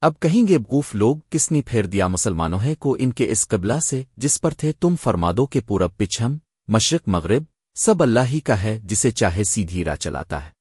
اب کہیں گے بوف لوگ، کس نے پھیر دیا مسلمانوں ہے کو ان کے اس قبلہ سے، جس پر تھے تم فرمادو کے پورب پچھم، مشرق، مغرب، سب اللہ ہی کا ہے جسے چاہے سیدھی راہ چلاتا ہے۔